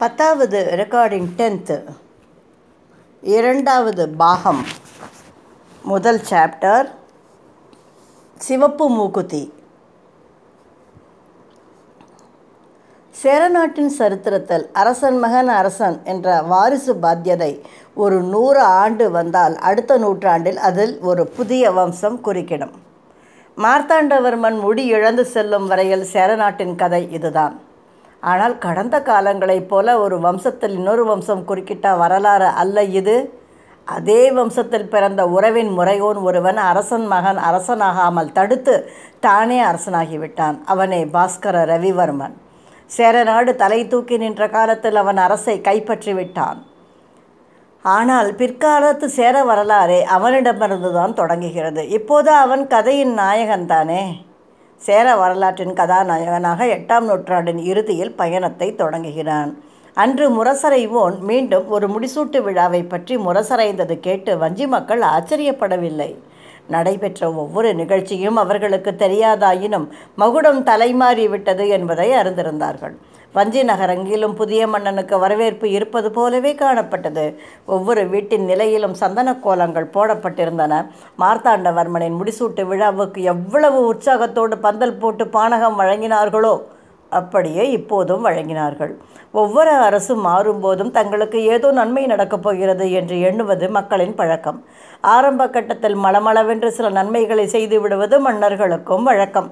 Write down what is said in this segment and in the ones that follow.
பத்தாவது recording tenth இரண்டாவது பாகம். முதல் சாப்டர் சிவப்பு மூக்குத்தி. சேரநாட்டின் சரித்திரத்தில் அரசன் மகன் அரசன் என்ற வாரிசு பாத்தியதை ஒரு நூறு ஆண்டு வந்தால் அடுத்த நூற்றாண்டில் அதில் ஒரு புதிய வம்சம் குறிக்கிடும். மார்த்தாண்டவர்மன் முடி இழந்து செல்லும் வரையில் சேரநாட்டின் கதை இதுதான். ஆனால் கடந்த காலங்களைப் போல ஒரு வம்சத்தில் இன்னொரு வம்சம் குறுக்கிட்ட வரலாறு அல்ல இது. அதே வம்சத்தில் பிறந்த உறவின் முறையோன் ஒருவன் அரசன் மகன் அரசனாகாமல் தடுத்து தானே அரசனாகிவிட்டான். அவனே பாஸ்கர ரவிவர்மன். சேரநாடு தலை தூக்கி நின்ற காலத்தில் அவன் அரசை கைப்பற்றி விட்டான் ஆனால் பிற்காலத்து சேர வரலாறே அவனிடமிருந்து தான் தொடங்குகிறது. இப்போது அவன் கதையின் நாயகன் தானே? சேர வரலாற்றின் கதாநாயகனாக எட்டாம் நூற்றாண்டின் இறுதியில் பயணத்தை தொடங்குகிறான். அன்று முரசறைவோன் மீண்டும் ஒரு முடிசூட்டு விழாவை பற்றி முரசறைந்தது கேட்டு வஞ்சி மக்கள் ஆச்சரியப்படவில்லை. நடைபெற்ற ஒவ்வொரு நிகழ்ச்சியும் அவர்களுக்கு தெரியாதாயினும் மகுடம் தலைமாறிவிட்டது என்பதை அறிந்திருந்தார்கள். வஞ்சி நகரங்கிலும் புதிய மன்னனுக்கு வரவேற்பு இருப்பது போலவே காணப்பட்டது. ஒவ்வொரு வீட்டின் நிலையிலும் சந்தன கோலங்கள் போடப்பட்டிருந்தன. மார்த்தாண்டவர்மனின் முடிசூட்டு விழாவுக்கு எவ்வளவு உற்சாகத்தோடு பந்தல் போட்டு பானகம் வழங்கினார்களோ அப்படியே இப்போதும் வழங்கினார்கள். ஒவ்வொரு அரசும் மாறும்போதும் தங்களுக்கு ஏதோ நன்மை நடக்கப் போகிறது என்று எண்ணுவது மக்களின் பழக்கம். ஆரம்ப கட்டத்தில் மளமளவென்று சில நன்மைகளை செய்து விடுவது மன்னர்களுக்கும் வழக்கம்.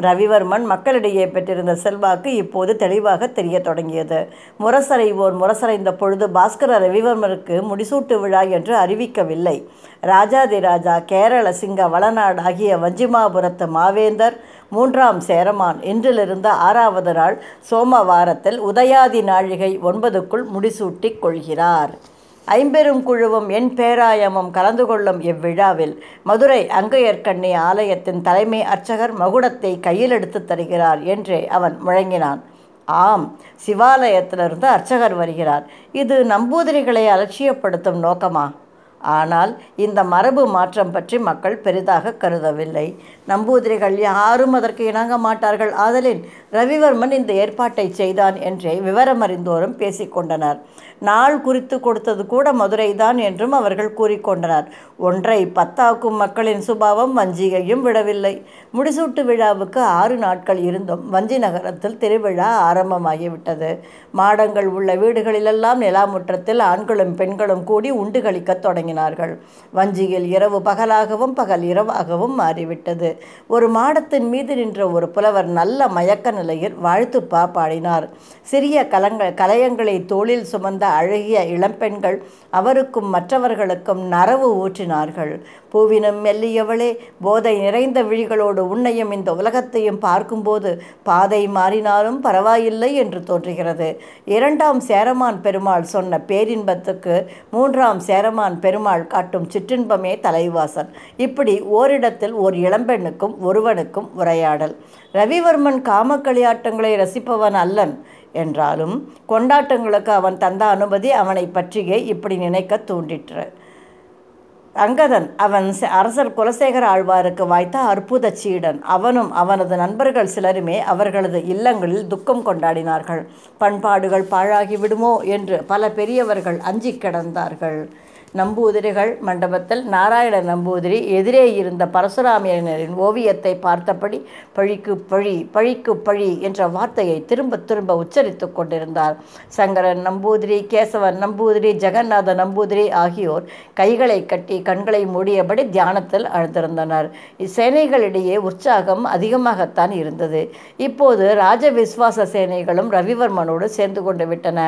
ரவிவர்மன் மக்களிடையே பெற்றிருந்த செல்வாக்கு இப்போது தெளிவாக தெரிய தொடங்கியது. முரசறைவோர் முரசறைந்த பொழுது பாஸ்கர ரவிவர்மனுக்கு முடிசூட்டு விழா என்று அறிவிக்கவில்லை. ராஜாதிராஜா கேரள சிங்க வளநாடு ஆகிய வஞ்சிமாபுரத்து மாவேந்தர் மூன்றாம் சேரமான் இன்றிலிருந்து ஆறாவது நாள் சோமவாரத்தில் உதயாதி நாழிகை ஒன்பதுக்குள் முடிசூட்டிக் கொள்கிறார். ஐம்பெரும் குழுவும் என் பேராயமும் கலந்து கொள்ளும் இவ்விழாவில் மதுரை அங்கையர்கண்ணி ஆலயத்தின் தலைமை அர்ச்சகர் மகுடத்தை கையில் எடுத்து தருகிறார் என்றே அவன் முழங்கினான். ஆம் சிவாலயத்திலிருந்து அர்ச்சகர் வருகிறார். இது நம்பூதிரிகளை அலட்சியப்படுத்தும் நோக்கமா? ஆனால் இந்த மரபு மாற்றம் பற்றி மக்கள் பெரிதாக கருதவில்லை. நம்பூதிரிகள் யாரும் அதற்கு இணங்க மாட்டார்கள். ஆதலின் ரவிவர்மன் இந்த ஏற்பாட்டை செய்தான் என்றே விவரமறிந்தோரும் பேசிக்கொண்டனர் நாள் குறித்து கொடுத்தது கூட மதுரைதான் என்றும் அவர்கள் கூறிக்கொண்டனர் ஒன்றை பத்தாக்கும் மக்களின் சுபாவம் வஞ்சியையும் விடவில்லை. முடிசூட்டு விழாவுக்கு ஆறு நாட்கள் இருந்தும் வஞ்சி நகரத்தில் திருவிழா ஆரம்பமாகிவிட்டது. மாடங்கள் உள்ள வீடுகளிலெல்லாம் நிலாமுற்றத்தில் ஆண்களும் பெண்களும் கூடி உண்டு கழிக்கத் தொடங்கினார்கள். வஞ்சியில் இரவு பகலாகவும் பகல் இரவாகவும் மாறிவிட்டது. ஒரு மாடத்தின் மீது நின்ற ஒரு புலவர் நல்ல மயக்க நிலையில் வாழ்த்துப்பா பாடினார். சிறிய கலங்கள் கலையங்களை தோளில் சுமந்த அழகிய இளம்பெண்கள் அவருக்கும் மற்றவர்களுக்கும் நரவு ஊற்றினார்கள். பூவினும் மெல்லியவளே போதை நிறைந்த விழிகளோடு உன்னையும் இந்த உலகத்தையும் பார்க்கும்போது பாதை மாறினாலும் பரவாயில்லை என்று தோன்றுகிறது. இரண்டாம் சேரமான் பெருமாள் சொன்ன பேரின்பத்துக்கு மூன்றாம் சேரமான் பெருமாள் காட்டும் சிற்றின்பமே தலைவாசல். இப்படி ஓரிடத்தில் ஓர் இளம்பெண்ணுக்கும் ஒருவனுக்கும் உரையாடல். ரவிவர்மன் காமக்களியாட்டங்களை ரசிப்பவன் அல்லன் என்றாலும் கொண்டாட்டங்களுக்கு அவன் தந்த அனுமதி அவனை பற்றியே இப்படி நினைக்க தூண்டிற்று. அங்கதன் அவன் அரசர் குலசேகர ஆழ்வாருக்கு வாய்த்த அற்புத சீடன். அவனும் அவனது நண்பர்கள் சிலருமே அவர்களது இல்லங்களில் துக்கம் கொண்டாடினார்கள். பண்பாடுகள் பாழாகிவிடுமோ என்று பல பெரியவர்கள் அஞ்சி கிடந்தார்கள். நம்பூதிரிகள் மண்டபத்தில் நாராயண நம்பூதிரி எதிரே இருந்த பரசுராமியனரின் ஓவியத்தை பார்த்தபடி பழிக்கு பழி பழிக்கு பழி என்ற வார்த்தையை திரும்ப திரும்ப உச்சரித்து கொண்டிருந்தார். சங்கரன் நம்பூதிரி கேசவன் நம்பூதிரி ஜெகநாத நம்பூதிரி ஆகியோர் கைகளை கட்டி கண்களை மூடியபடி தியானத்தில் அழுந்திருந்தனர் இச்சேனைகளிடையே உற்சாகம் அதிகமாகத்தான் இருந்தது. இப்போது ராஜ விஸ்வாச சேனைகளும் ரவிவர்மனோடு சேர்ந்து கொண்டு விட்டன.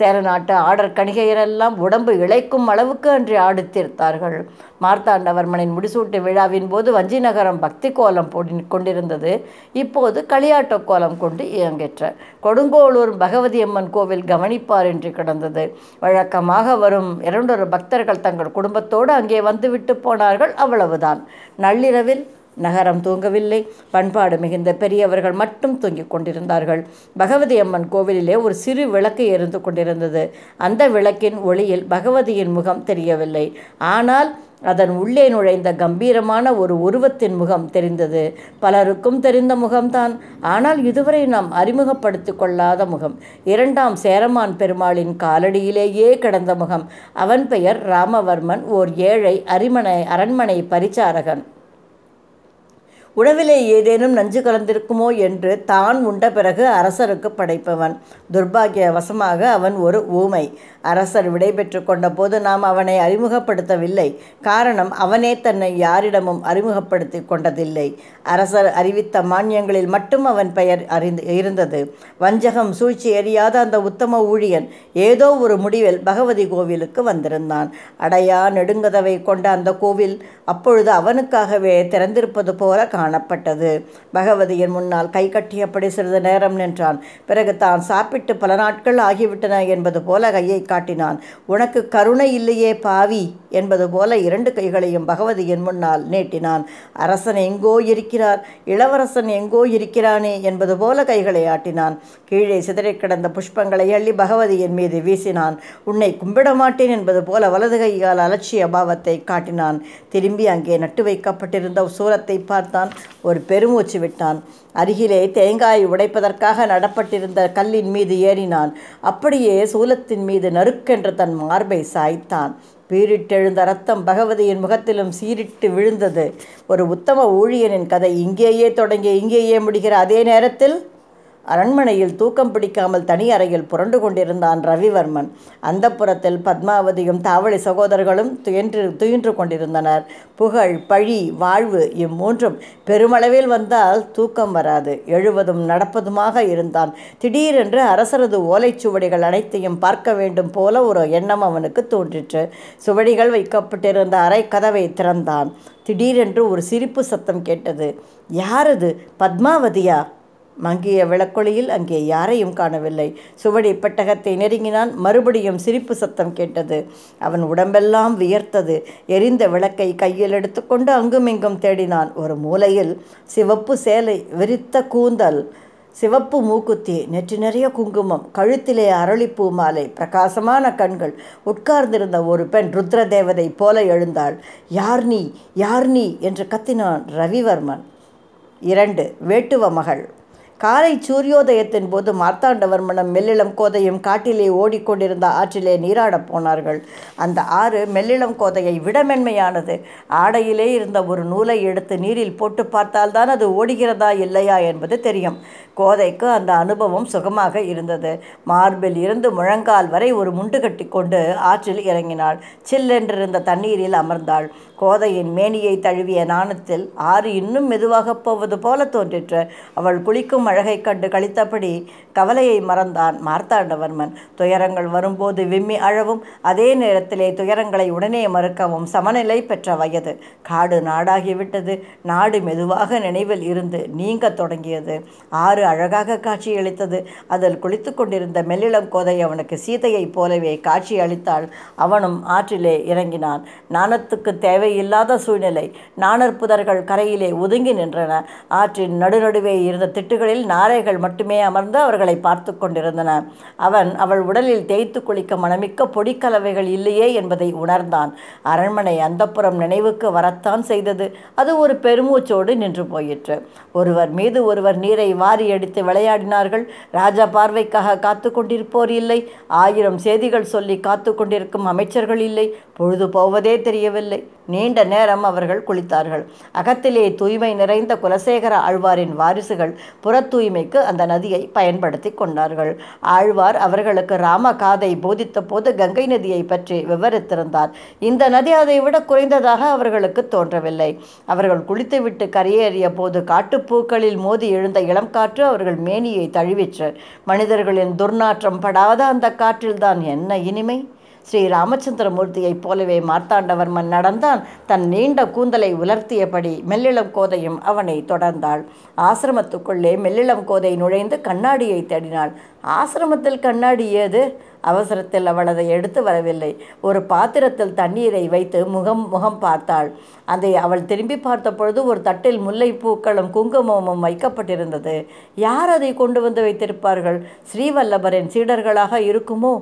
சேரநாட்டு ஆடற்கணிகையரெல்லாம் உடம்பு இழைக்கும் அளவுக்கு அன்றி அன்று ஆடித்தீர்த்தார்கள் மார்த்தாண்டவர்மனின் முடிசூட்டு விழாவின் போது வஞ்சி நகரம் பக்தி கோலம் போடி கொண்டிருந்தது. இப்போது களியாட்ட கோலம் கொண்டு இயங்கிற்ற. கொடுங்கோளூர் பகவதி அம்மன் கோவில் கவனிப்பார் என்று கிடந்தது. வழக்கமாக வரும் இரண்டொரு பக்தர்கள் தங்கள் குடும்பத்தோடு அங்கே வந்துவிட்டு போனார்கள். அவ்வளவுதான். நள்ளிரவில் நகரம் தூங்கவில்லை. பண்பாடு மிகுந்த பெரியவர்கள் மட்டும் தூங்கிக் கொண்டிருந்தார்கள். பகவதி அம்மன் கோவிலிலே ஒரு சிறு விளக்கு எரிந்து கொண்டிருந்தது. அந்த விளக்கின் ஒளியில் பகவதியின் முகம் தெரியவில்லை. ஆனால் அதன் உள்ளே நுழைந்த கம்பீரமான ஒரு உருவத்தின் முகம் தெரிந்தது. பலருக்கும் தெரிந்த முகம்தான். ஆனால் இதுவரை நாம் அறிமுகப்படுத்தி கொள்ளாத முகம். இரண்டாம் சேரமான் பெருமாளின் காலடியிலேயே கிடந்த முகம். அவன் பெயர் ராமவர்மன். ஓர் ஏழை அரிமனை அரண்மனை பரிச்சாரகன். உணவிலே ஏதேனும் நஞ்சு கலந்திருக்குமோ என்று தான் உண்ட பிறகு அரசருக்கு படைப்பவன். துர்பாகியவசமாக அவன் ஒரு ஊமை. அரசர் விடைபெற்று கொண்டபோது நாம் அவனை அறிமுகப்படுத்தவில்லை. காரணம் அவனே தன்னை யாரிடமும் அறிமுகப்படுத்தி கொண்டதில்லை. அரசர் அறிவித்த மானியங்களில் மட்டும் அவன் பெயர் அறிந்து இருந்தது. வஞ்சகம் சூழ்ச்சி எறியாத அந்த உத்தம ஊழியன் ஏதோ ஒரு முடிவில் பகவதி கோவிலுக்கு வந்திருந்தான். அடையா நெடுங்கதவை கொண்ட அந்த கோவில் அப்பொழுது அவனுக்காகவே திறந்திருப்பது போல காணப்பட்டது. பகவதியின் முன்னால் கை கட்டியபடி சிறிது நேரம் நின்றான். பிறகு தான் சாப்பிட்டு பல நாட்கள் ஆகிவிட்டன என்பது போல கையை காட்டினான். உனக்கு கருணை இல்லையே பாவி என்பது போல இரண்டு கைகளையும் பகவதியின் முன்னால் நீட்டினான். அரசன் எங்கோ இருக்கிறார் இளவரசன் எங்கோ இருக்கிறானே என்பது போல கைகளை ஆட்டினான். கீழே சிதறிக் கிடந்த புஷ்பங்களை அள்ளி பகவதியின் மீது வீசினான். உன்னை கும்பிட மாட்டேன் என்பது போல வலது கையால் அலட்சிய பாவத்தை காட்டினான். திரும்பி அங்கே நட்டு வைக்கப்பட்டிருந்த சூரத்தை பார்த்தான். ஒரு பெருமூச்சு விட்டான். அருகிலே தேங்காய் உடைப்பதற்காக நடப்பட்டிருந்த கல்லின் மீது ஏறினான். அப்படியே சூலத்தின் மீது நறுக்கென்று தன் மார்பை சாய்த்தான். பீரிட்டெழுந்த ரத்தம் பகவதியின் முகத்திலும் சீரிட்டு விழுந்தது. ஒரு உத்தம ஊழியனின் கதை இங்கேயே தொடங்கி இங்கேயே முடிகிற அதே நேரத்தில் அரண்மனையில் தூக்கம் பிடிக்காமல் தனி அறையில் புரண்டு கொண்டிருந்தான் ரவிவர்மன். அந்த புறத்தில் பத்மாவதியும் தாவளி சகோதரர்களும் துயன்று துயின்று கொண்டிருந்தனர். புகழ் பழி வாழ்வு இம்மூன்றும் பெருமளவில் வந்தால் தூக்கம் வராது. எழுவதும் நடப்பதுமாக இருந்தான். திடீரென்று அரசரது ஓலைச்சுவடிகள் அனைத்தையும் பார்க்க வேண்டும் போல ஒரு எண்ணம் அவனுக்கு தோன்றிற்று. சுவடிகள் வைக்கப்பட்டிருந்த அறை கதவை திறந்தான். திடீரென்று ஒரு சிரிப்பு சத்தம் கேட்டது. யாரது பத்மாவதியா? மங்கிய விளக்கொளியில் அங்கே யாரையும் காணவில்லை. சுவடி பெட்டகத்தை நெருங்கினான். மறுபடியும் சிரிப்பு சத்தம் கேட்டது. அவன் உடம்பெல்லாம் வியர்த்தது. எரிந்த விளக்கை கையில் எடுத்துக்கொண்டு அங்குமிங்கும் தேடினான். ஒரு மூலையில் சிவப்பு சேலை விரித்த கூந்தல் சிவப்பு மூக்குத்தி நெற்றி நிறைய குங்குமம் கழுத்திலே அரளிப்பூ மாலை பிரகாசமான கண்கள். உட்கார்ந்திருந்த ஒரு பெண் ருத்ர தேவதை போல எழுந்தாள். யார் நீ? யார் நீ? என்று கத்தினான் ரவிவர்மன். இரண்டு வேட்டுவ மகள். காலை சூரியோதயத்தின் போது மார்த்தாண்டவர்மனும் மெல்லிளம் கோதையும் காட்டிலே ஓடிக்கொண்டிருந்த ஆற்றிலே நீராடப் போனார்கள். அந்த ஆறு மெல்லிளம் கோதையை விட மென்மையானது. ஆடையிலே இருந்த ஒரு நூலை எடுத்து நீரில் போட்டு பார்த்தால்தான் அது ஓடுகிறதா இல்லையா என்பது தெரியும். கோதைக்கு அந்த அனுபவம் சுகமாக இருந்தது. மார்பில் இருந்து முழங்கால் வரை ஒரு முண்டு கட்டி கொண்டு ஆற்றில் இறங்கினாள். சில்லென்றிருந்த தண்ணீரில் அமர்ந்தாள். கோதையின் மேனியை தழுவிய நாணத்தில் ஆறு இன்னும் மெதுவாகப் போவது போல தோன்றிற்று. அவள் குளிக்கும் அழகைக் கண்டு கழித்தபடி கவலையை மறந்தான் மார்த்தாண்டவர்மன் துயரங்கள் வரும்போது விம்மி அழவும் அதே நேரத்திலே துயரங்களை உடனே மறுக்கவும் சமநிலை பெற்ற வயது. காடு நாடாகிவிட்டது நாடு மெதுவாக நினைவில் இருந்து நீங்கத் தொடங்கியது. ஆறு அழகாக காட்சியளித்தது. அதில் குளித்து கொண்டிருந்த மெல்லிளம் கோதை அவனுக்கு சீதையைப் போலவே காட்சி அளித்தால் அவனும் ஆற்றிலே இறங்கினான். நாணத்துக்கு தேவையில்லாத சூழ்நிலை. நாணர் புதர்கள் கரையிலே ஒதுங்கி நின்றன. ஆற்றின் நடுநடுவே இருந்த திட்டுகளில் நாரைகள் மட்டுமே அமர்ந்து அவர்கள் பார்த்து கொண்டிருந்தன. அவன் அவள் உடலில் தேய்த்து குளிக்க மனமிக்க பொடிக்கலவைகள் இல்லையே என்பதை உணர்ந்தான். அரண்மனை அந்தப்புறம் நினைவுக்கு வரத்தான் செய்தது. அது ஒரு பெருமூச்சோடு நின்று போயிற்று. ஒருவர் மீது ஒருவர் நீரை வாரி அடித்து விளையாடினார்கள். ராஜா பார்வைக்காக காத்து கொண்டிருப்போர் இல்லை. ஆயிரம் செய்திகள் சொல்லி காத்து கொண்டிருக்கும் அமைச்சர்கள் இல்லை. பொழுது போவதே தெரியவில்லை. நீண்ட நேரம் அவர்கள் குளித்தார்கள். அகத்திலே தூய்மை நிறைந்த குலசேகர ஆழ்வாரின் வாரிசுகள் புற தூய்மைக்கு அந்த நதியை பயன்படுத்தி கொண்டார்கள். ஆழ்வார் அவர்களுக்கு ராம காதை போதித்த போது கங்கை நதியை பற்றி விவரித்திருந்தார். இந்த நதி அதை விட குறைந்ததாக அவர்களுக்கு தோன்றவில்லை. அவர்கள் குளித்துவிட்டு கரையேறிய போது காட்டுப்பூக்களில் மோதி எழுந்த இளம் காற்று அவர்கள் மேனியை தழுவிற்று. மனிதர்களின் துர்நாற்றம் படாத அந்த காற்றில்தான் என்ன இனிமை? ஸ்ரீ ராமச்சந்திரமூர்த்தியைப் போலவே மார்த்தாண்டவர்மன் நடந்தான் தன் நீண்ட கூந்தலை உலர்த்தியபடி மெல்லிளம் கோதையும் அவனை தொடர்ந்தாள். ஆசிரமத்துக்குள்ளே மெல்லிளம் கோதை நுழைந்து கண்ணாடியை தேடினாள். ஆசிரமத்தில் கண்ணாடி ஏது? அவசரத்தில் அவள் அதை எடுத்து வரவில்லை. ஒரு பாத்திரத்தில் தண்ணீரை வைத்து முகம் முகம் பார்த்தாள். அதை அவள் திரும்பி பார்த்த பொழுது ஒரு தட்டில் முல்லைப்பூக்களும் குங்குமமும் வைக்கப்பட்டிருந்தது. யார் அதை கொண்டு வந்து வைத்திருப்பார்கள்? ஸ்ரீவல்லபரின் சீடர்களாக இருக்குமோ?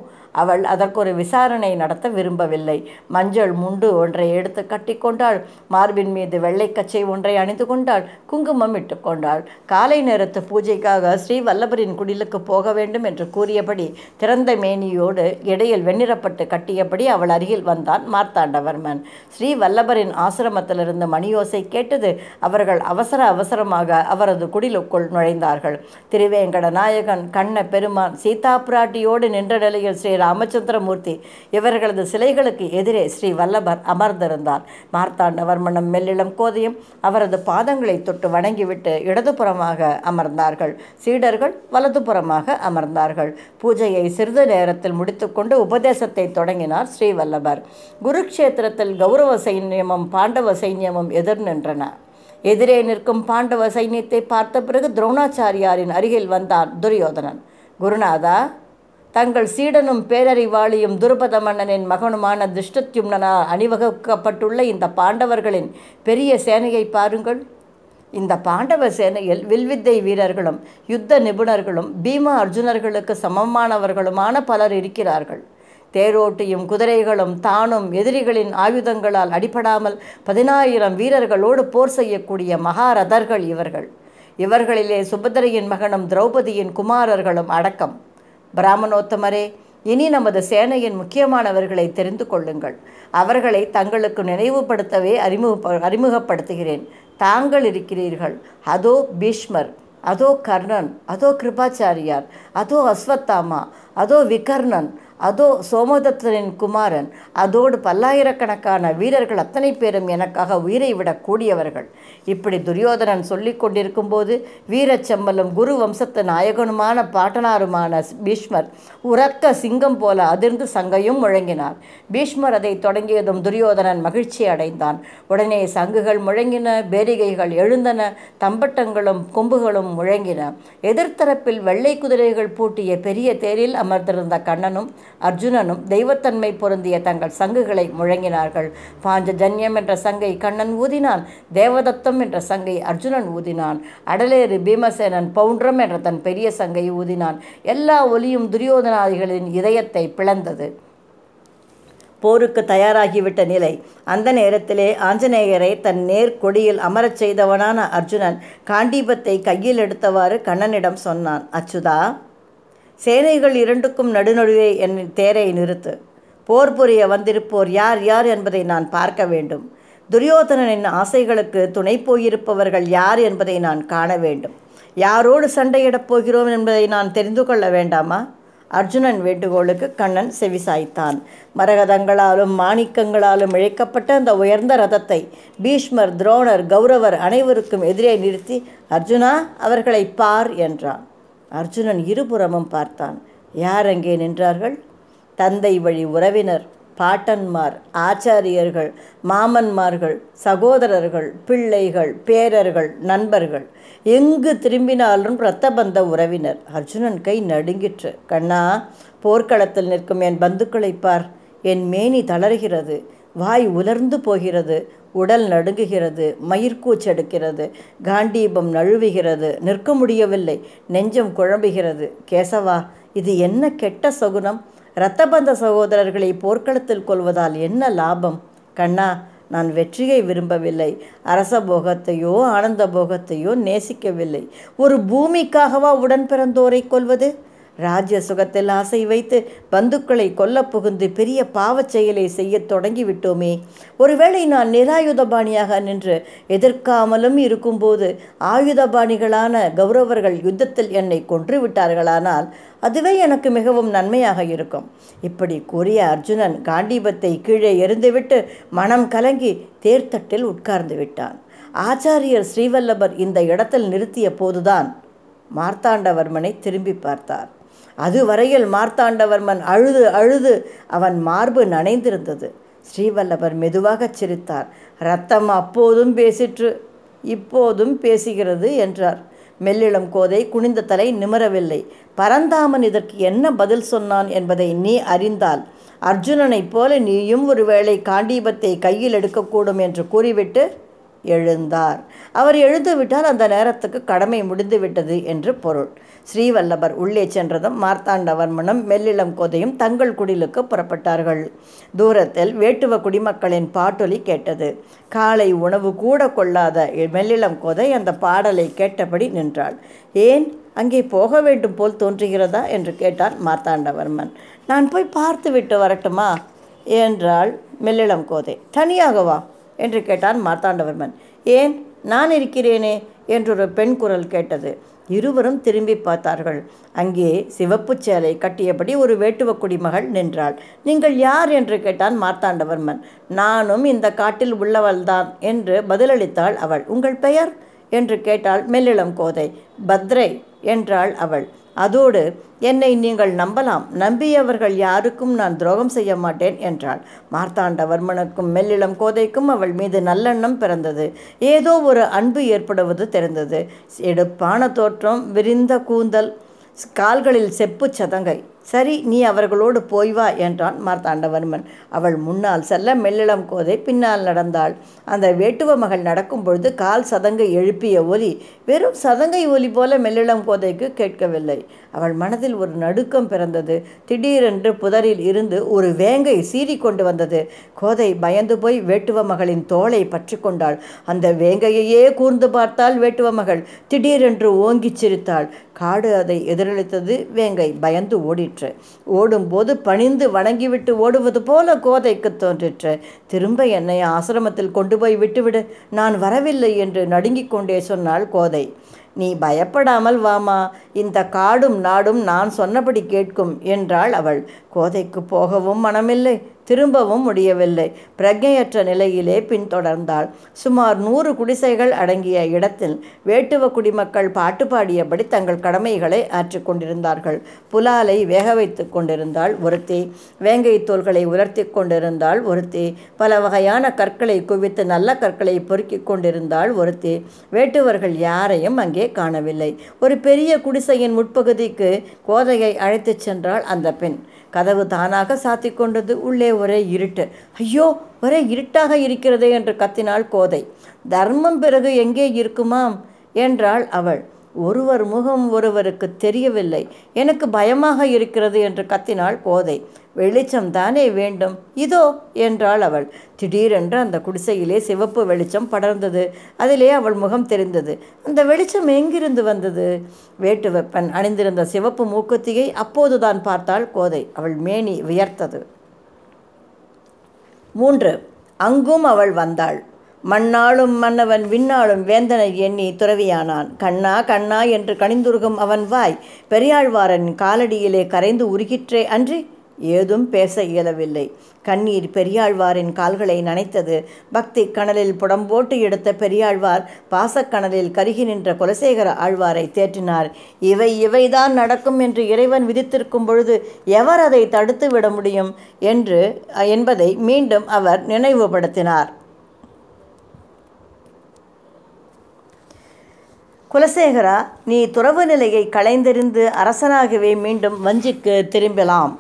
அவள் அதற்கொரு விசாரணை நடத்த விரும்பவில்லை. மஞ்சள் முண்டு ஒன்றை எடுத்து கட்டிக்கொண்டாள் மார்பின் மீது வெள்ளைக்கச்சை ஒன்றை அணிந்து கொண்டாள். குங்குமம் இட்டு கொண்டாள். காலை நேரத்து பூஜைக்காக ஸ்ரீ வல்லபரின் குடிலுக்கு போக வேண்டும் என்று கூறியபடி திறந்த மேனியோடு இடையில் வெண்ணிறப்பட்டு கட்டியபடி அவள் அருகில் வந்தான் மார்த்தாண்டவர்மன். ஸ்ரீ வல்லபரின் ஆசிரமத்திலிருந்து மணியோசை கேட்டது அவர்கள் அவசர அவசரமாக அவரது குடிலுக்குள் நுழைந்தார்கள். திருவேங்கட நாயகன் கண்ண பெருமான் சீதா பிராட்டியோடு நின்ற நிலையில் ஸ்ரீ ராமச்சந்திரமூர்த்தி. இவர்களது சிலைகளுக்கு எதிரே ஸ்ரீ வல்லபர் அமர்ந்திருந்தார். மார்த்தாண்டவர்மனம் மெல்லிளம் கோதையும் அவரது பாதங்களை தொட்டு வணங்கிவிட்டு இடதுபுறமாக அமர்ந்தார்கள். சீடர்கள் வலதுபுறமாக அமர்ந்தார்கள். பூஜையை சிறிது நேரத்தில் முடித்துக்கொண்டு உபதேசத்தை தொடங்கினார் ஸ்ரீவல்லபர் குருக்ஷேத்திரத்தில் கௌரவ சைன்யமும் பாண்டவ சைன்யமும் எதிர் நின்றன. எதிரே நிற்கும் பாண்டவ சைன்யத்தை பார்த்த பிறகு துரோணாச்சாரியாரின் அருகில் வந்தான் துரியோதனன். குருநாதா தங்கள் சீடனும் பேரறிவாளியும் துருபத மன்னனின் மகனுமான திருஷ்டத்யும்னனால் அணிவகுக்கப்பட்டுள்ள இந்த பாண்டவர்களின் பெரிய சேனையை பாருங்கள். இந்த பாண்டவ சேனையில் வில்வித்தை வீரர்களும் யுத்த நிபுணர்களும் பீமா அர்ஜுனர்களுக்கு சமமானவர்களுமான பலர் இருக்கிறார்கள். தேரோட்டியும் குதிரைகளும் தானும் எதிரிகளின் ஆயுதங்களால் அடிபடாமல் பதினாயிரம் வீரர்களோடு போர் செய்யக்கூடிய மகாரதர்கள் இவர்கள். இவர்களிலே சுபதிரையின் மகனும் திரௌபதியின் குமாரர்களும் அடக்கம். பிராமணோத்தமரே இனி நமது சேனையின் முக்கியமானவர்களை தெரிந்து கொள்ளுங்கள். அவர்களை தங்களுக்கு நினைவுபடுத்தவே அறிமுக அறிமுகப்படுத்துகிறேன். தாங்கள் இருக்கிறீர்கள். அதோ பீஷ்மர் அதோ கர்ணன் அதோ கிருபாச்சாரியார் அதோ அஸ்வத்தாமா அதோ விகர்ணன் அதோ சோமதத்தனின் குமாரன் அதோடு பல்லாயிரக்கணக்கான வீரர்கள் அத்தனை பேரும் எனக்காக உயிரை விடக்கூடியவர்கள் இப்படி துரியோதனன் சொல்லிக் கொண்டிருக்கும்போது வீரச்சம்பலும் குரு வம்சத்து நாயகனுமான பாட்டனாருமான பீஷ்மர் உறக்க சிங்கம் போல அதிர்ந்து சங்கையும் முழங்கினார். பீஷ்மர் அதை தொடங்கியதும் துரியோதனன் மகிழ்ச்சி அடைந்தான். உடனே சங்குகள் முழங்கின பேரிகைகள் எழுந்தன தம்பட்டங்களும் கொம்புகளும் முழங்கின. எதிர்த்தரப்பில் வெள்ளை குதிரைகள் பூட்டிய பெரிய தேரில் அமர்ந்திருந்த கண்ணனும் அர்ஜுனனும் தெய்வத்தன்மை பொருந்திய தங்கள் சங்குகளை முழங்கினார்கள். பாஞ்சஜன்யம் என்ற சங்கை கண்ணன் ஊதினான் தேவதத்தம் என்ற சங்கை அர்ஜுனன் ஊதினான் அடலேறு பீமசேனன் பவுண்டரம் என்ற தன் பெரிய சங்கை ஊதினான். எல்லா ஒலியும் துரியோதனாதிகளின் இதயத்தை பிளந்தது. போருக்கு தயாராகிவிட்ட நிலை அந்த நேரத்திலே ஆஞ்சநேயரை தன் நேர் கொடியில் அமரச் செய்தவனான அர்ஜுனன் காண்டீபத்தை கையில் எடுத்தவாறு கண்ணனிடம் சொன்னான் அச்சுதா சேனைகள் இரண்டுக்கும் நடுநடுவே என் தேரை நிறுத்து. போர் புரிய வந்திருப்போர் யார் யார் என்பதை நான் பார்க்க வேண்டும். துரியோதனனின் ஆசைகளுக்கு துணை போயிருப்பவர்கள் யார் என்பதை நான் காண வேண்டும். யாரோடு சண்டையிடப் போகிறோம் என்பதை நான் தெரிந்து கொள்ள வேண்டாமா? அர்ஜுனன் வேண்டுகோளுக்கு கண்ணன் செவிசாய்த்தான் மரகதங்களாலும் மாணிக்கங்களாலும் இழைக்கப்பட்ட அந்த உயர்ந்த ரதத்தை பீஷ்மர் துரோணர் கௌரவர் அனைவருக்கும் எதிரே நிறுத்தி அர்ஜுனா அவர்களை பார் என்றான். அர்ஜுனன் இருபுறமும் பார்த்தான். யார் அங்கே நின்றார்கள்? தந்தை வழி உறவினர் பாட்டன்மார் ஆச்சாரியர்கள் மாமன்மார்கள் சகோதரர்கள் பிள்ளைகள் பேரர்கள் நண்பர்கள். எங்கு திரும்பினாலும் இரத்தபந்த உறவினர். அர்ஜுனன் கை நடுங்கிற்று. கண்ணா போர்க்களத்தில் நிற்கும் என் பந்துக்களை பார். என் மேனி தளர்கிறது. வாய் உலர்ந்து போகிறது. உடல் நடுங்குகிறது மயிர்கூச்செடுக்கிறது காண்டீபம் நழுவுகிறது நிற்க முடியவில்லை நெஞ்சம் குழம்புகிறது. கேசவா இது என்ன கெட்ட சகுனம்? இரத்தபந்த சகோதரர்களை போர்க்களத்தில் கொள்வதால் என்ன லாபம்? கண்ணா நான் வெற்றியை விரும்பவில்லை. அரச போகத்தையோ ஆனந்த போகத்தையோ நேசிக்கவில்லை. ஒரு பூமிக்காகவா உடன் பிறந்தோரை கொள்வது ராஜ்ய சுகத்தில் ஆசை வைத்து பந்துக்களை கொல்ல புகுந்து பெரிய பாவச் செயலை செய்யத் தொடங்கிவிட்டோமே. ஒருவேளை நான் நிராயுதபாணியாக நின்று எதிர்க்காமலும் இருக்கும்போது ஆயுதபாணிகளான கௌரவர்கள் யுத்தத்தில் என்னை கொன்று விட்டார்களானால் அதுவே எனக்கு மிகவும் நன்மையாக இருக்கும். இப்படி கூறிய அர்ஜுனன் காண்டீபத்தை கீழே எறிந்துவிட்டு மனம் கலங்கி தேர்தட்டில் உட்கார்ந்து விட்டான். ஆச்சாரியர் ஸ்ரீவல்லபர் இந்த இடத்தில் நிறுத்திய போதுதான் மார்த்தாண்டவர்மனை திரும்பி பார்த்தார். அதுவரையில் மார்த்தாண்டவர்மன் அழுது அழுது அவன் மார்பு நனைந்திருந்தது. ஸ்ரீவல்லபர் மெதுவாகச் சிரித்தார். ரத்தம் அப்போதும் பேசிற்று இப்போதும் பேசுகிறது என்றார். மெல்லிளம் கோதை குனிந்த தலை நிமிரவில்லை. பரந்தாமன் இதற்கு என்ன பதில் சொன்னான் என்பதை நீ அறிந்தால் அர்ஜுனனைப் போல நீயும் ஒருவேளை காண்டீபத்தை கையில் எடுக்கக்கூடும் என்று கூறிவிட்டு எழுந்தார். அவர் எழுந்துவிட்டால் அந்த நேரத்துக்கு கடமை முடிந்துவிட்டது என்று பொருள். ஸ்ரீவல்லபர் உள்ளே சென்றதும் மார்த்தாண்டவர்மனும் மெல்லிளம் கோதையும் தங்கள் குடிலுக்கு புறப்பட்டார்கள். தூரத்தில் வேட்டுவ குடிமக்களின் பாட்டொலி கேட்டது. காலை உணவு கூட கொள்ளாத மெல்லிளம் கோதை அந்த பாடலை கேட்டபடி நின்றாள். ஏன்? அங்கே போக வேண்டும் போல் தோன்றுகிறதா? என்று கேட்டான் மார்த்தாண்டவர்மன் நான் போய் பார்த்து விட்டு வரட்டுமா? என்றாள் மெல்லிளம் கோதை. தனியாகவா என்று கேட்டான் மார்த்தாண்டவர்மன் ஏன்? நான் இருக்கிறேனே என்றொரு பெண் குரல் கேட்டது. இருவரும் திரும்பி பார்த்தார்கள். அங்கே சிவப்பு சேலை கட்டியபடி ஒரு வேட்டுவ குடிமகள் நின்றாள். நீங்கள் யார்? என்று கேட்டான் மார்த்தாண்டவர்மன். நானும் இந்த காட்டில் உள்ளவள்தான் என்று பதிலளித்தாள் அவள். உங்கள் பெயர்? என்று கேட்டாள் மெல்லிளம் கோதை. பத்ரை என்றாள் அவள். அதோடு என்னை நீங்கள் நம்பலாம். நம்பியவர்கள் யாருக்கும் நான் துரோகம் செய்ய மாட்டேன் என்றாள். மார்த்தாண்டவர்மனுக்கும் மெல்லிளம் கோதைக்கும் அவள் மீது நல்லெண்ணம் பிறந்தது. ஏதோ ஒரு அன்பு ஏற்படுவது தெரிந்தது. எடுப்பான தோற்றம் விரிந்த கூந்தல் கால்களில் செப்பு சதங்கை. சரி நீ அவர்களோடு போய் வா என்றான் மார்த்தாண்டவர்மன். அவள் முன்னால் செல்ல மெல்லிளம் கோதை பின்னால் நடந்தாள். அந்த வேட்டுவ மகள் நடக்கும் பொழுது கால் சதங்கை எழுப்பிய ஒலி வெறும் சதங்கை ஒலி போல மெல்லிளம் கோதைக்கு கேட்கவில்லை. அவள் மனதில் ஒரு நடுக்கம் பிறந்தது. திடீரென்று புதரில் இருந்து ஒரு வேங்கை சீறி கொண்டு வந்தது. கோதை பயந்து போய் வேட்டுவ மகளின் தோளை பற்றி கொண்டாள். அந்த வேங்கையையே கூர்ந்து பார்த்தாள் வேட்டுவ மகள். திடீரென்று ஓங்கிச் சிரித்தாள். காடு அதை எதிரொலித்தது. வேங்கை பயந்து ஓடிற்று. ஓடும்போது பணிந்து வணங்கிவிட்டு ஓடுவது போல கோதைக்கு தோன்றிற்று. திரும்ப என்னை ஆசிரமத்தில் கொண்டு போய் விட்டுவிடு. நான் வரவில்லை என்று நடுங்கிக் கொண்டே சொன்னாள் கோதை. நீ பயப்படாமல் வாமா. இந்த காடும் நாடும் நான் சொன்னபடி கேட்கும் என்றாள் அவள். கோதைக்கு போகவும் மனமில்லை. திரும்பவும் முடியவில்லை. பிரஜையற்ற நிலையிலே பின்தொடர்ந்தாள். சுமார் நூறு குடிசைகள் அடங்கிய இடத்தில் வேட்டுவ குடிமக்கள் பாட்டு பாடியபடி தங்கள் கடமைகளை ஆற்றிக் கொண்டிருந்தார்கள். புலாலை வேக வைத்து கொண்டிருந்தாள் ஒருத்தி. வேங்கை தோள்களை உலர்த்தி கொண்டிருந்தாள் ஒருத்தி. பல வகையான கற்களை குவித்து நல்ல கற்களை பொறுக்கி கொண்டிருந்தாள் ஒருத்தி. வேட்டுவர்கள் யாரையும் அங்கே காணவில்லை. ஒரு பெரிய குடிசையின் முற்பகுதிக்கு கோதையை அழைத்துச் சென்றாள் அந்த பெண். கதவு தானாக சாத்தி கொண்டது. உள்ளே ஒரே இருட்டு. ஐயோ ஒரே இருட்டாக இருக்கிறதே என்று கத்தினாள் கோதை. தர்மம் பிறகு எங்கே இருக்குமாம்? என்றாள் அவள். ஒருவர் முகம் ஒருவருக்கு தெரியவில்லை. எனக்கு பயமாக இருக்கிறது என்று கத்தினாள் கோதை. வெளிச்சம் தானே வேண்டும்? இதோ என்றாள் அவள். திடீரென்று அந்த குடிசையிலே சிவப்பு வெளிச்சம் படர்ந்தது. அதிலே அவள் முகம் தெரிந்தது. அந்த வெளிச்சம் எங்கிருந்து வந்தது? வேட்டுவப்பன் அணிந்திருந்த சிவப்பு மூக்குத்தியை அப்போதுதான் பார்த்தாள் கோதை. அவள் மேனி வியர்த்தது. மூன்று. அங்கும் அவள் வந்தாள். மண்ணாளும் மன்னவன் விண்ணாளும் வேந்தனை எண்ணி துறவியானான். கண்ணா கண்ணா என்று கணிந்துருகும் அவன் வாய் பெரியாழ்வாரன் காலடியிலே கரைந்து உருகிற்றே அன்றி ஏதும் பேச இயலவில்லை. கண்ணீர் பெரியாழ்வாரின் கால்களை நனைத்தது. பக்தி கணலில் புடம்போட்டு எடுத்த பெரியாழ்வார் பாசக்கணலில் கருகி நின்ற குலசேகர ஆழ்வாரை தேற்றினார். இவை இவைதான் நடக்கும் என்று இறைவன் விதித்திருக்கும் பொழுது எவர் அதை தடுத்து விட முடியும்? என்று என்பதை மீண்டும் அவர் நினைவுபடுத்தினார். குலசேகரா நீ துறவு நிலையை களைந்தெறிந்து அரசனாகவே மீண்டும் வஞ்சிக்கு திரும்பலாம்.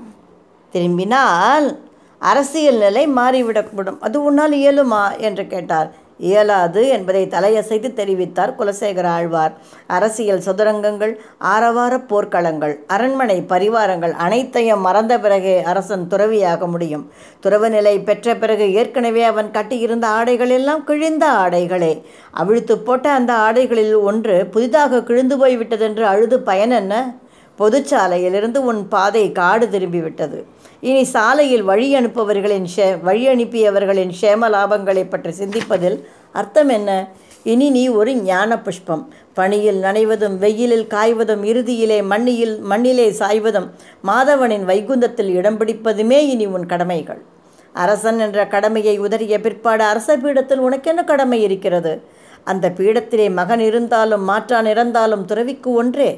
திரும்பினால் அரசியல் நிலை மாறிவிடக்கூடும். அது உன்னால் இயலுமா? என்று கேட்டார். இயலாது என்பதை தலையசைத்து தெரிவித்தார் குலசேகர ஆழ்வார். அரசியல் சதுரங்கங்கள் ஆரவார போர்க்களங்கள் அரண்மனை பரிவாரங்கள் அனைத்தையும் மறந்த பிறகே அரசன் துறவியாக முடியும். துறவு நிலை பெற்ற பிறகு ஏற்கனவே அவன் கட்டியிருந்த ஆடைகள் எல்லாம் கிழிந்த ஆடைகளே. அவிழ்த்து போட்ட அந்த ஆடைகளில் ஒன்று புதிதாக கிழிந்து போய்விட்டதென்று அழுது பயன் என்ன பொதுச்சாலையிலிருந்து உன் பாதை காடு திரும்பிவிட்டது. இனி சாலையில் வழி அனுப்பவர்களின் ஷே வழி அனுப்பியவர்களின் க்ஷேம லாபங்களை பற்றி சிந்திப்பதில் அர்த்தம் என்ன? இனி நீ ஒரு ஞான புஷ்பம் பனியில் நனைவதும் வெயிலில் காய்வதும் இறுதியிலே மண்ணியில் மண்ணிலே சாய்வதும் மாதவனின் வைகுந்தத்தில் இடம் பிடிப்பதுமே இனி உன் கடமைகள். அரசன் என்ற கடமையை உதறிய பிற்பாடு அரச பீடத்தில் உனக்கென்ன கடமை இருக்கிறது? அந்த பீடத்திலே மகன் இருந்தாலும் மாற்றான் இறந்தாலும் துறவிக்கு ஒன்றே.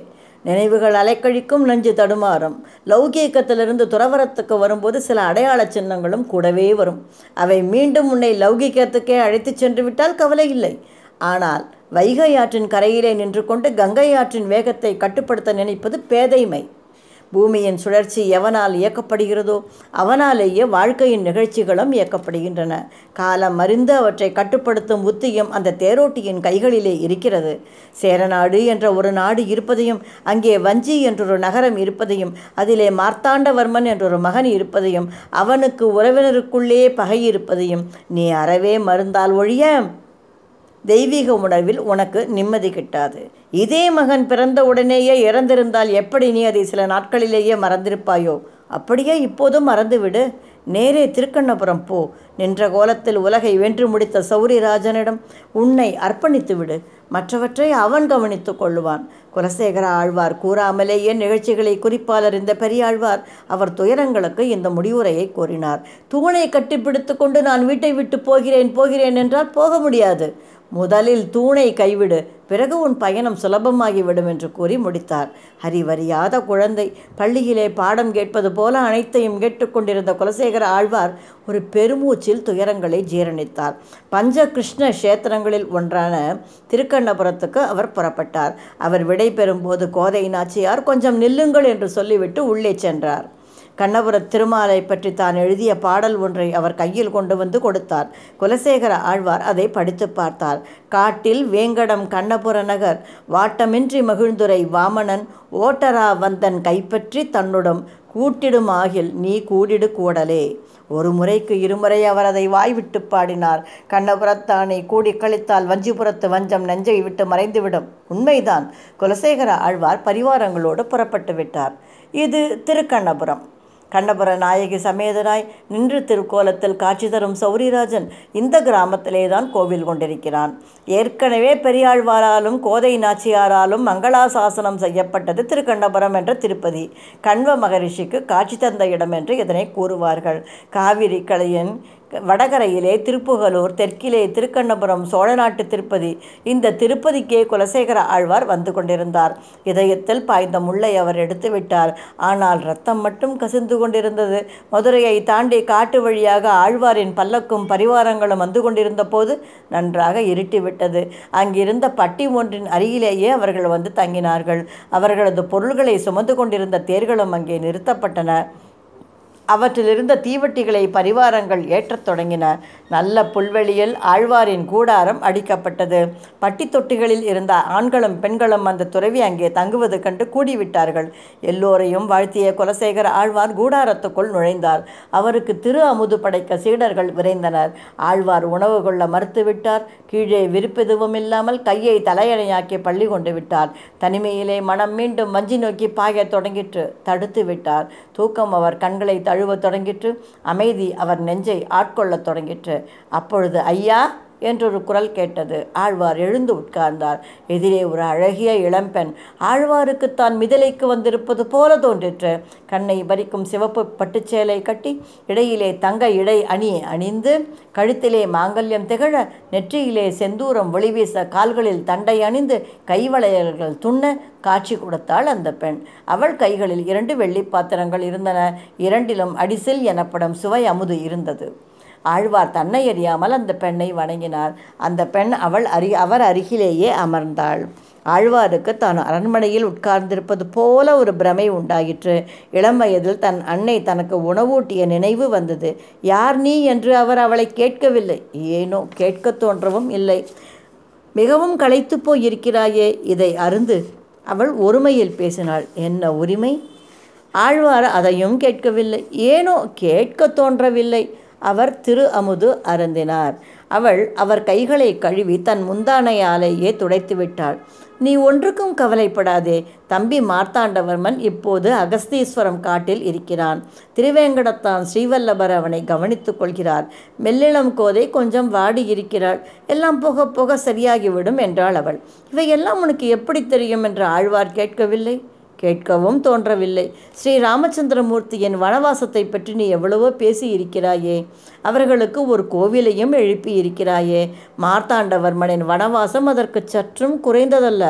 நினைவுகள் அலைக்கழிக்கும் நெஞ்சு தடுமாறும். லௌகீகத்திலிருந்து துறவரத்துக்கு வரும்போது சில அடையாள சின்னங்களும் கூடவே வரும். அவை மீண்டும் உன்னை லௌகீகத்துக்கே அழைத்து சென்று விட்டால் கவலை இல்லை. ஆனால் வைகை ஆற்றின் கரையிலே நின்று கொண்டு கங்கை ஆற்றின் வேகத்தை கட்டுப்படுத்த நினைப்பது பேதைமை. பூமியின் சுழற்சி எவனால் இயக்கப்படுகிறதோ அவனாலேயே வாழ்க்கையின் நிகழ்ச்சிகளும் இயக்கப்படுகின்றன. காலம் அறிந்து அவற்றை கட்டுப்படுத்தும் உத்தியும் அந்த தேரோட்டியின் கைகளிலே இருக்கிறது. சேரநாடு என்ற ஒரு நாடு இருப்பதையும் அங்கே வஞ்சி என்றொரு நகரம் இருப்பதையும் அதிலே மார்த்தாண்டவர்மன் என்றொரு மகன் இருப்பதையும் அவனுக்கு உறவினருக்குள்ளே பகை இருப்பதையும் நீ அறவே மருந்தால் ஒழிய. தெய்வீக உணர்வில் உனக்கு நிம்மதி கிட்டாது. இதே மகன் பிறந்த உடனேயே இறந்திருந்தால் எப்படி நீ அதை சில நாட்களிலேயே மறந்திருப்பாயோ? அப்படியே இப்போதும் மறந்துவிடு. நேரே திருக்கண்ணபுரம் போ. நின்ற கோலத்தில் உலகை வென்று முடித்த சௌரிராஜனிடம் உன்னை அர்ப்பணித்து விடு மற்றவற்றை அவன் கவனித்து கொள்ளுவான். குலசேகர ஆழ்வார் கூறாமலேயே நிகழ்ச்சிகளை குறிப்பாளர் இந்த பெரியாழ்வார் அவர் துயரங்களுக்கு இந்த முடிவுரையை கூறினார். தூணை கட்டிப்பிடித்து கொண்டு நான் வீட்டை விட்டு போகிறேன் போகிறேன் என்றால் போக முடியாது. முதலில் தூணை கைவிடு பிறகு உன் பயணம் சுலபமாகிவிடும் என்று கூறி முடித்தார். ஹரிவறியாத குழந்தை பள்ளியிலே பாடம் கேட்பது போல அனைத்தையும் கேட்டுக்கொண்டிருந்த குலசேகர ஆழ்வார் ஒரு பெருமூச்சில் துயரங்களை ஜீரணித்தார். பஞ்ச கிருஷ்ண கஷேத்திரங்களில் ஒன்றான திருக்கண்ணபுரத்துக்கு அவர் புறப்பட்டார். அவர் விடை பெறும்போது கோதை நாச்சியார் கொஞ்சம் நில்லுங்கள் என்று சொல்லிவிட்டு உள்ளே சென்றார். கண்ணபுர திருமாலை பற்றி தான் எழுதிய பாடல் ஒன்றை அவர் கையில் கொண்டு வந்து கொடுத்தார். குலசேகர ஆழ்வார் அதை படித்து பார்த்தார். காட்டில் வேங்கடம் கண்ணபுர நகர் வாட்டமின்றி மகிழ்ந்துரை வாமனன் ஓட்டரா வந்தன் கைப்பற்றி தன்னுடம் கூட்டிடும் ஆகில் நீ கூடிடு கூடலே. ஒரு முறைக்கு இருமுறை அவர் அதை வாய்விட்டு பாடினார். கண்ணபுரத்தானை கூடி கழித்தால் வஞ்சிபுரத்து வஞ்சம் நெஞ்சை விட்டு மறைந்துவிடும். உண்மைதான். குலசேகர ஆழ்வார் பரிவாரங்களோடு புறப்பட்டு விட்டார். இது திருக்கண்ணபுரம். கண்ணபுர நாயகி சமேதராய் நின்று திருக்கோலத்தில் காட்சி தரும் சௌரிராஜன் இந்த கிராமத்திலே தான் கோவில் கொண்டிருக்கிறான். ஏற்கனவே பெரியாழ்வாராலும் கோதை நாச்சியாராலும் மங்களாசாசனம் செய்யப்பட்டது திருக்கண்ணபுரம் என்ற திருப்பதி. கண்வ மகரிஷிக்கு காட்சி தந்த இடம் என்று இதனை கூறுவார்கள். காவிரி கலையின் வடகரையிலே திருப்புகலூர் தெற்கிலே திருக்கண்ணபுரம் சோழநாட்டு திருப்பதி இந்த திருப்பதிக்கே குலசேகர ஆழ்வார் வந்து கொண்டிருந்தார். இதயத்தில் பாய்ந்த முல்லை அவர் எடுத்து விட்டார். ஆனால் ரத்தம் மட்டும் கசிந்து கொண்டிருந்தது. மதுரையை தாண்டி காட்டு வழியாக ஆழ்வாரின் பல்லக்கும் பரிவாரங்களும் வந்து கொண்டிருந்த போது நன்றாக இருட்டிவிட்டது அங்கிருந்த பட்டி ஒன்றின் அருகிலேயே அவர்கள் வந்து தங்கினார்கள். அவர்களது பொருள்களை சுமந்து கொண்டிருந்த தேர்களும் அங்கே நிறுத்தப்பட்டன. அவற்றிலிருந்த தீவட்டிகளை பரிவாரங்கள் ஏற்றத் தொடங்கின. நல்ல புல்வெளியில் ஆழ்வாரின் கூடாரம் அடிக்கப்பட்டது. பட்டி தொட்டிகளில் இருந்த ஆண்களும் பெண்களும் அந்த துறவி அங்கே தங்குவது கண்டு கூடிவிட்டார்கள். எல்லோரையும் வாழ்த்திய குலசேகர ஆழ்வார் கூடாரத்துக்குள் நுழைந்தார். அவருக்கு திரு அமுது படைக்க சீடர்கள் விரைந்தனர். ஆழ்வார் உணவு கொள்ள மறுத்துவிட்டார். கீழே விருப்பெதுவும் இல்லாமல் கையை தலையணையாக்கி பள்ளி கொண்டு விட்டார். தனிமையிலே மனம் மீண்டும் வஞ்சி நோக்கி பாயத் தொடங்கிற்று. தடுத்து விட்டார். தூக்கம் அவர் கண்களை தழுவத் தொடங்கிற்று. அமைதி அவர் நெஞ்சை ஆட்கொள்ளத் தொடங்கிற்று. அப்பொழுது ஐயா என்றொரு குரல் கேட்டது. ஆழ்வார் எழுந்து உட்கார்ந்தார். எதிரே ஒரு அழகிய இளம்பெண். ஆழ்வாருக்கு தான் மிதலைக்கு வந்திருப்பது போல தோன்றிற்று. கண்ணை பறிக்கும் சிவப்பு பட்டுச்சேலை கட்டி இடையிலே தங்க இடை அணி அணிந்து கழுத்திலே மாங்கல்யம் திகழ நெற்றியிலே செந்தூரம் ஒளிவீச கால்களில் தண்டை அணிந்து கைவளையல்கள் துண்ண காட்சி கொடுத்தாள் அந்த பெண். அவள் கைகளில் இரண்டு வெள்ளி பாத்திரங்கள் இருந்தன. இரண்டிலும் அடிசில் எனப்படும் சுவை அமுது இருந்தது. ஆழ்வார் தன்னை அறியாமல் அந்த பெண்ணை வணங்கினார். அந்த பெண் அவள் அரி அவர் அருகிலேயே அமர்ந்தாள். ஆழ்வாருக்கு தான் அரண்மனையில் உட்கார்ந்திருப்பது போல ஒரு பிரமை உண்டாயிற்று. இளம் வயதில் தன் அன்னை தனக்கு உணவூட்டிய நினைவு வந்தது. யார் நீ? என்று அவர் அவளை கேட்கவில்லை. ஏனோ கேட்கத் தோன்றவும் இல்லை. மிகவும் களைத்து போய் இருக்கிறாயே இதை அருந்து அவள் ஒருமையில் பேசினாள். என்ன உரிமை? ஆழ்வார் அதையும் கேட்கவில்லை. ஏனோ கேட்க தோன்றவில்லை. அவர் திரு அமுது அருந்தினார். அவள் அவர் கைகளை கழுவி தன் முந்தானையாலேயே துடைத்து விட்டாள். நீ ஒன்றுக்கும் கவலைப்படாதே. தம்பி மார்த்தாண்டவர்மன் இப்போது அகஸ்தீஸ்வரம் காட்டில் இருக்கிறான். திருவேங்கடத்தான் ஸ்ரீவல்லபர் அவனை கவனித்துக் கொள்கிறார். மெல்லிளம் கோதை கொஞ்சம் வாடி இருக்கிறாள். எல்லாம் போக போக சரியாகிவிடும் என்றாள் அவள். இவையெல்லாம் உனக்கு எப்படி தெரியும்? என்று ஆழ்வார் கேட்கவில்லை. கேட்கவும் தோன்றவில்லை. ஸ்ரீ ராமச்சந்திரமூர்த்தியின் வனவாசத்தை பற்றி நீ எவ்வளவோ பேசி இருக்கிறாயே அவர்களுக்கு ஒரு கோவிலையும் எழுப்பி இருக்கிறாயே மார்த்தாண்டவர்மனின் வனவாசம் அதற்கு சற்றும் குறைந்ததல்ல.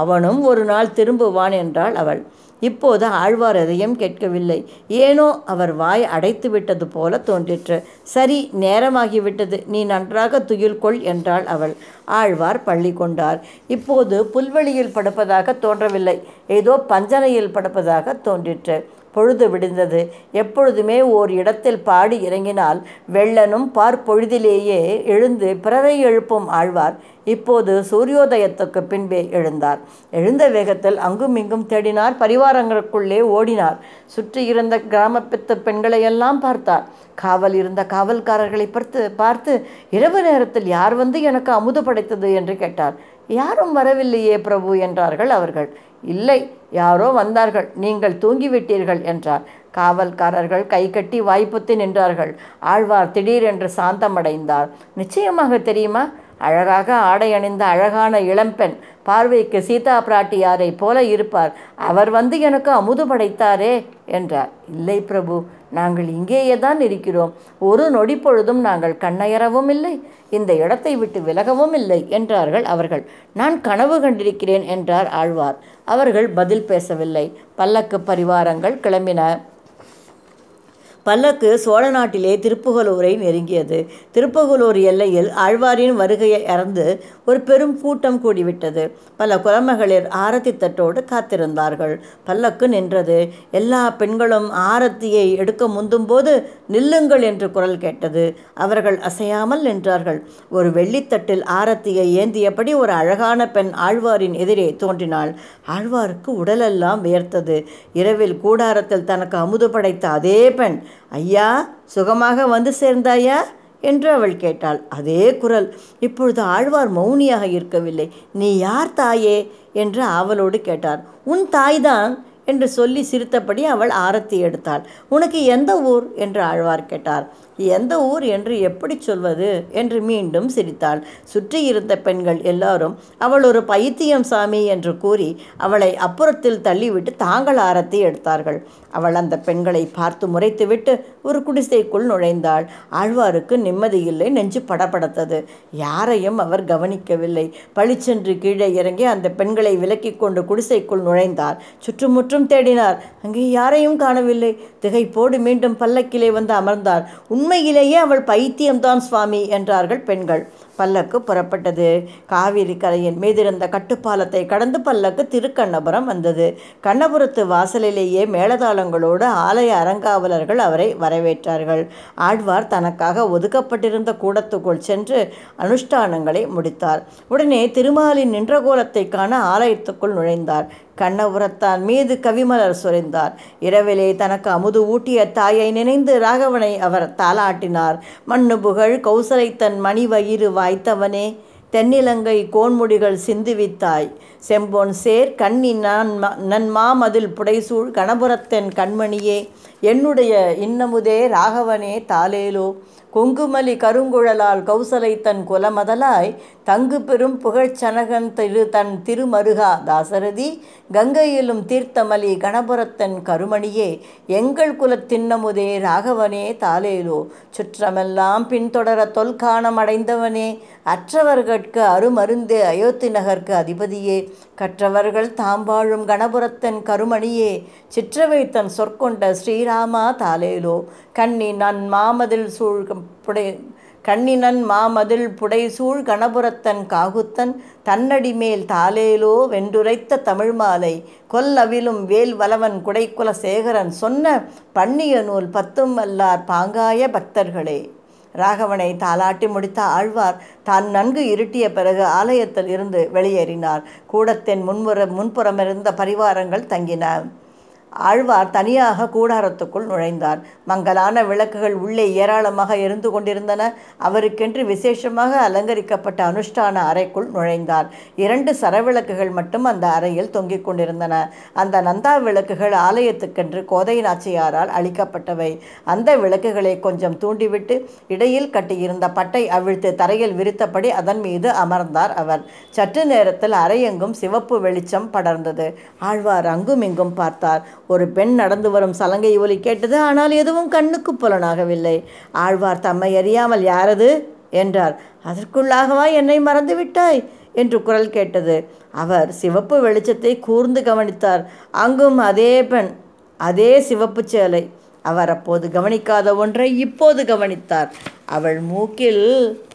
அவனும் ஒரு நாள் திரும்புவான் என்றாள் அவள். இப்போது ஆழ்வார் எதையும் கேட்கவில்லை. ஏனோ அவர் வாய் அடைத்து விட்டது போல தோன்றிற்று. சரி நேரமாகிவிட்டது. நீ நன்றாக துயில் கொள் என்றாள் அவள். ஆழ்வார் பள்ளி கொண்டார். இப்போது புல்வெளியில் படுப்பதாக தோன்றவில்லை. ஏதோ பஞ்சனையில் படுப்பதாக தோன்றிற்று. பொழுது விடிந்தது. எப்பொழுதுமே ஓர் இடத்தில் பாடி இறங்கினால் வெள்ளனும் பார்ப்பொழுதிலேயே எழுந்து பிறரை எழுப்பும் ஆழ்வார். இப்போது சூரியோதயத்துக்கு பின்பே எழுந்தார். எழுந்த வேகத்தில் அங்கும் இங்கும் தேடினார். பரிவாரங்களுக்குள்ளே ஓடினார். சுற்றி இருந்த கிராமப்பித்து பெண்களையெல்லாம் பார்த்தார். காவல் இருந்த காவல்காரர்களை பார்த்து பார்த்து இரவு நேரத்தில் யார் வந்து எனக்கு அமுது படைத்தது? என்று கேட்டார். யாரும் வரவில்லையே பிரபு என்றார்கள் அவர்கள். இல்லை யாரோ வந்தார்கள். நீங்கள் தூங்கிவிட்டீர்கள் என்றார். காவல்காரர்கள் கை கட்டி வாய்ப்புத்து நின்றார்கள். ஆழ்வார் திடீரென்று சாந்தமடைந்தார். நிச்சயமாக தெரியுமா? அழகாக ஆடை அணிந்த அழகான இளம்பெண் பார்வைக்கு சீதா பிராட்டியாரை போல இருப்பார். அவர் வந்து எனக்கு அமுது படைத்தாரே என்றார். இல்லை பிரபு நாங்கள் இங்கேயே தான் இருக்கிறோம். ஒரு நொடி பொழுதும் நாங்கள் கண்ணயரவும் இல்லை. இந்த இடத்தை விட்டு விலகவும் இல்லை என்றார்கள் அவர்கள். நான் கனவு கண்டிருக்கிறேன் என்றார் ஆழ்வார். அவர்கள் பதில் பேசவில்லை. பல்லக்கு பரிவாரங்கள் கிளம்பின. பல்லக்கு சோழ நாட்டிலே திருப்புகலூரை நெருங்கியது. திருப்புகலூர் எல்லையில் ஆழ்வாரின் வருகையை அறந்து ஒரு பெரும் கூட்டம் கூடிவிட்டது. பல குலமகளிர் ஆரத்தி தட்டோடு காத்திருந்தார்கள். பல்லக்கு நின்றது. எல்லா பெண்களும் ஆரத்தியை எடுக்க முந்தும்போது நில்லுங்கள் என்று குரல் கேட்டது. அவர்கள் அசையாமல் நின்றார்கள். ஒரு வெள்ளித்தட்டில் ஆரத்தியை ஏந்தியபடி ஒரு அழகான பெண் ஆழ்வாரின் எதிரே தோன்றினாள். ஆழ்வாருக்கு உடலெல்லாம் வியர்த்தது. இரவில் கூடாரத்தில் தனக்கு அமுது படைத்த அதே பெண் ஐயா சுகமாக வந்து சேர்ந்தாயா? என்று அவள் கேட்டாள். அதே குரல். இப்பொழுது ஆழ்வார் மௌனியாக இருக்கவில்லை. நீ யார் தாயே? என்று ஆவலோடு கேட்டார். உன் தாய்தான் என்று சொல்லி சிரித்தபடி அவள் ஆரத்தி எடுத்தாள். உனக்கு எந்த ஊர்? என்று ஆழ்வார் கேட்டார். எந்த ஊர் என்று எப்படி சொல்வது? என்று மீண்டும் சிரித்தாள். சுற்றி இருந்த பெண்கள் எல்லாரும் அவள் ஒரு பைத்தியம் சாமி என்று கூறி அவளை அப்புறத்தில் தள்ளிவிட்டு தாங்கள் ஆரத்தி எடுத்தார்கள். அவள் அந்த பெண்களை பார்த்து முறைத்துவிட்டு ஒரு குடிசைக்குள் நுழைந்தாள். ஆழ்வாருக்கு நிம்மதியில்லை நெஞ்சு படபடத்தது. யாரையும் அவர் கவனிக்கவில்லை. பளிச்சென்று கீழே இறங்கி அந்த பெண்களை விலக்கி கொண்டு குடிசைக்குள் நுழைந்தார். சுற்றுமுற்றும் தேடினார். அங்கே யாரையும் காணவில்லை. திகைப்போடு மீண்டும் பல்லக்கிலே வந்து அமர்ந்தார். உண்மையிலேயே அவள் பைத்தியம்தான் சுவாமி என்றார்கள் பெண்கள். பல்லக்கு புறப்பட்டது. காவிரி கரையின் மீதிருந்த கட்டுப்பாலத்தை கடந்து பல்லக்கு திருக்கண்ணபுரம் வந்தது. கண்ணபுரத்து வாசலிலேயே மேலதாளங்களோடு ஆலய அறங்காவலர்கள் அவரை வரவேற்றார்கள். ஆழ்வார் தனக்காக ஒதுக்கப்பட்டிருந்த கூடத்துக்குள் சென்று அனுஷ்டானங்களை முடித்தார். உடனே திருமாலின் நின்ற கோலத்தை காண ஆலயத்துக்குள் நுழைந்தார். கண்ணபுரத்தான் மீது கவிமலர் சொரிந்தார். இரவிலே தனக்கு அமுது ஊட்டிய தாயை நினைந்து ராகவனை அவர் தாளாட்டினார். மண்ணு புகழ் கௌசலை தன் மணி வயிறு வாய்த்தவனே தென்னிலங்கை கோன்முடிகள் சிந்துவித்தாய். செம்பொன் சேர் கண்ணி நான் நன் மாமதில் புடைசூழ் கணபுரத்தென் கண்மணியே என்னுடைய இன்னமுதே ராகவனே தாலேலோ கொங்குமலி கருங்குழலால் கௌசலை தன் குலமதலாய் தங்கு பெரும் புகழ்ச்சனகன் திரு தன் திருமருகா தாசரதி கங்கையிலும் தீர்த்தமலி கணபுரத்தன் கருமணியே எங்கள் குலத்தின்னமுதே ராகவனே தாலேலோ சுற்றமெல்லாம் பின்தொடர தொல்காணம் அடைந்தவனே அற்றவர்கட்கு அருமருந்தே அயோத்தி நகர்க்கு அதிபதியே கற்றவர்கள் தாம்பாழும் கணபுரத்தன் கருமணியே சிற்றவை தன் சொற்கொண்ட ஸ்ரீராமா தாலேலோ கண்ணி நன் மாமதில் சூழ் புடை கண்ணினன் மாமதில் புடைசூழ் கணபுரத்தன் காகுத்தன் தன்னடி மேல் தாலேலோ வென்றுரைத்த தமிழ் மாலை கொல்லவிலும் வேல் வலவன் குடைக்குல சேகரன் சொன்ன பண்ணிய நூல் பத்தும் அல்லார் பாங்காய பக்தர்களே. ராகவனை தாளாட்டி முடித்த ஆழ்வார் தான் நன்கு இருட்டிய பிறகு ஆலயத்தில் இருந்து வெளியேறினார். கூடத்தின் முன்புற முன்புறமிருந்த பரிவாரங்கள் தங்கின. ஆழ்வார் தனியாக கூடாரத்துக்குள் நுழைந்தார். மங்கலான விளக்குகள் உள்ளே ஏராளமாக எரிந்து கொண்டிருந்தன. அவருக்கென்று விசேஷமாக அலங்கரிக்கப்பட்ட அனுஷ்டான அறைக்குள் நுழைந்தார். இரண்டு சரவிளக்குகள் மட்டும் அந்த அறையில் தொங்கிக் கொண்டிருந்தன. அந்த நந்தா விளக்குகள் ஆலயத்துக்கென்று கோதை நாச்சியாரால் அளிக்கப்பட்டவை. அந்த விளக்குகளை கொஞ்சம் தூண்டிவிட்டு இடையில் கட்டியிருந்த பட்டை அவிழ்த்து தரையில் விரித்தபடி அதன் மீது அமர்ந்தார் அவர். சற்று நேரத்தில் அறையெங்கும் சிவப்பு வெளிச்சம் படர்ந்தது. ஆழ்வார் அங்கும் இங்கும் பார்த்தார். ஒரு பெண் நடந்து வரும் சலங்கை ஒலி கேட்டது ஆனால் எதுவும் கண்ணுக்கு புலனாகவில்லை. ஆழ்வார் தம்மை அறியாமல் யாரது? என்றார். அதற்குள்ளாகவா என்னை மறந்துவிட்டாய்? என்று குரல் கேட்டது. அவர் சிவப்பு வெளிச்சத்தை கூர்ந்து கவனித்தார். அங்கும் அதே பெண் அதே சிவப்பு சேலை. அவர் அப்போது கவனிக்காத ஒன்றை இப்போது கவனித்தார். அவள் மூக்கில்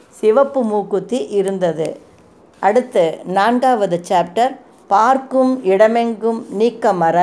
சிவப்பு மூக்குத்தி இருந்தது. அடுத்து நான்காவது சாப்டர் பார்க்கும் இடமெங்கும் நீக்கமர.